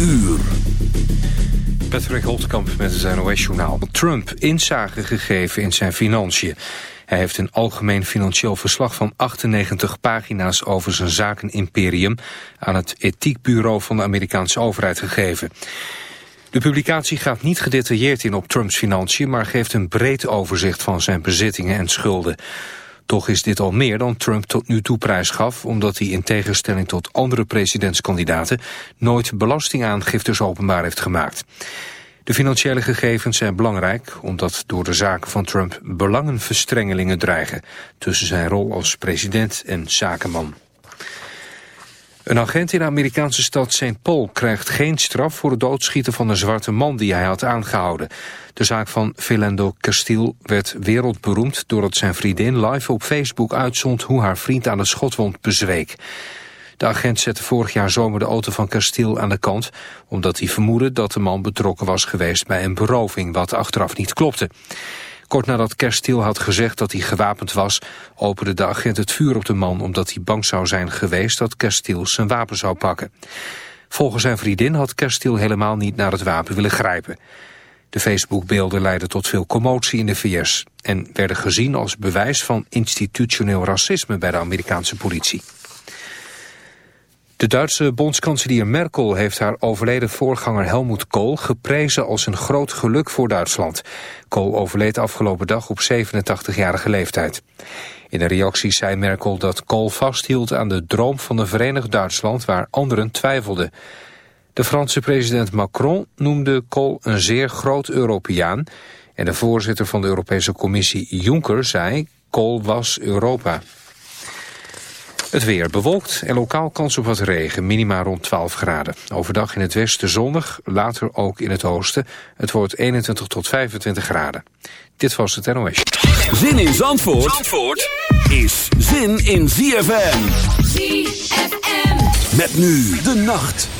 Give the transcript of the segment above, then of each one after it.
uur. Patrick Holtkamp met het NOS-journaal. Trump inzage gegeven in zijn financiën. Hij heeft een algemeen financieel verslag van 98 pagina's over zijn zakenimperium aan het ethiekbureau van de Amerikaanse overheid gegeven. De publicatie gaat niet gedetailleerd in op Trumps financiën, maar geeft een breed overzicht van zijn bezittingen en schulden. Toch is dit al meer dan Trump tot nu toe prijs gaf... omdat hij in tegenstelling tot andere presidentskandidaten... nooit belastingaangiftes openbaar heeft gemaakt. De financiële gegevens zijn belangrijk... omdat door de zaken van Trump belangenverstrengelingen dreigen... tussen zijn rol als president en zakenman. Een agent in de Amerikaanse stad St. Paul krijgt geen straf voor het doodschieten van een zwarte man die hij had aangehouden. De zaak van Philando Castile werd wereldberoemd doordat zijn vriendin live op Facebook uitzond hoe haar vriend aan de schotwond bezweek. De agent zette vorig jaar zomer de auto van Castile aan de kant... omdat hij vermoedde dat de man betrokken was geweest bij een beroving... wat achteraf niet klopte. Kort nadat Kerstil had gezegd dat hij gewapend was... opende de agent het vuur op de man omdat hij bang zou zijn geweest... dat Kerstil zijn wapen zou pakken. Volgens zijn vriendin had Kerstil helemaal niet naar het wapen willen grijpen. De Facebookbeelden leidden tot veel commotie in de VS... en werden gezien als bewijs van institutioneel racisme bij de Amerikaanse politie. De Duitse bondskanselier Merkel heeft haar overleden voorganger Helmut Kohl geprezen als een groot geluk voor Duitsland. Kohl overleed afgelopen dag op 87-jarige leeftijd. In een reactie zei Merkel dat Kohl vasthield aan de droom van een verenigd Duitsland waar anderen twijfelden. De Franse president Macron noemde Kohl een zeer groot Europeaan en de voorzitter van de Europese Commissie Juncker zei Kohl was Europa. Het weer bewolkt en lokaal kans op wat regen, minima rond 12 graden. Overdag in het westen zonnig, later ook in het oosten. Het wordt 21 tot 25 graden. Dit was het NOS. Zin in Zandvoort, Zandvoort is zin in ZFM. ZFM. Met nu de nacht.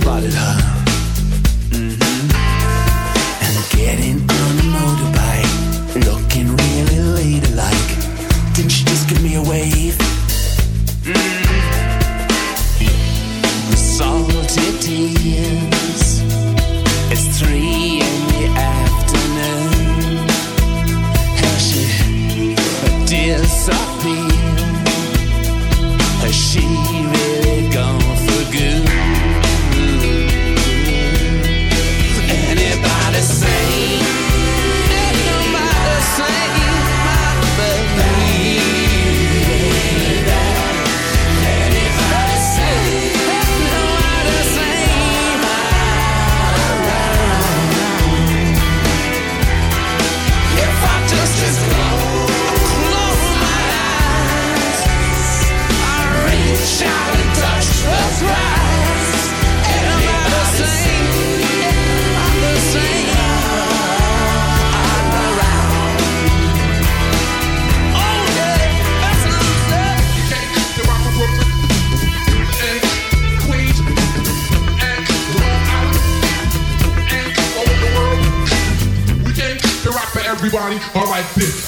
spotted her. Mm-hmm. And getting on a motorbike, looking really. not she just me a wave? Mm-hmm. Salted tears. It's three. body or.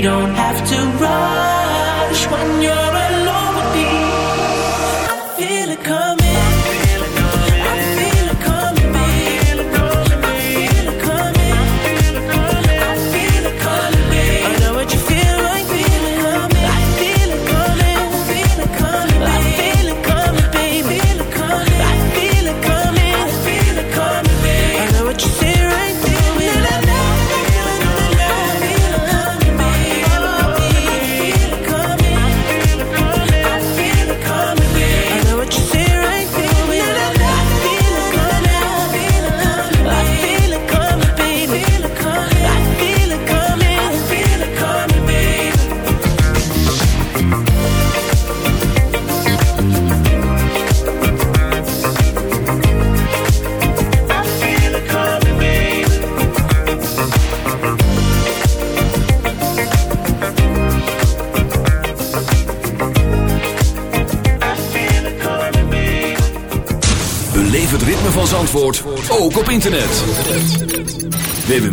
don't have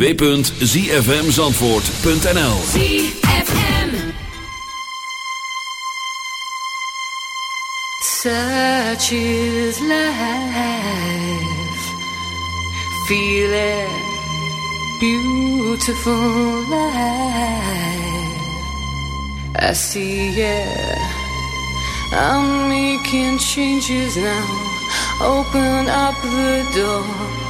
www.zfmzandvoort.nl Such is life. Feel. Beautiful life. I see yeah I'm making changes now. Open up the door.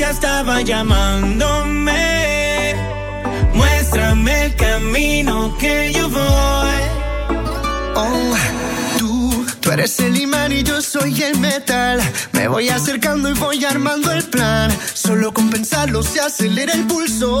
ya estaba llamándome. Muéstrame el camino que yo voy. Oh, tú, tú eres el imán y yo soy el metal. Me voy acercando y voy armando el plan. Solo con pensarlo se acelera el pulso.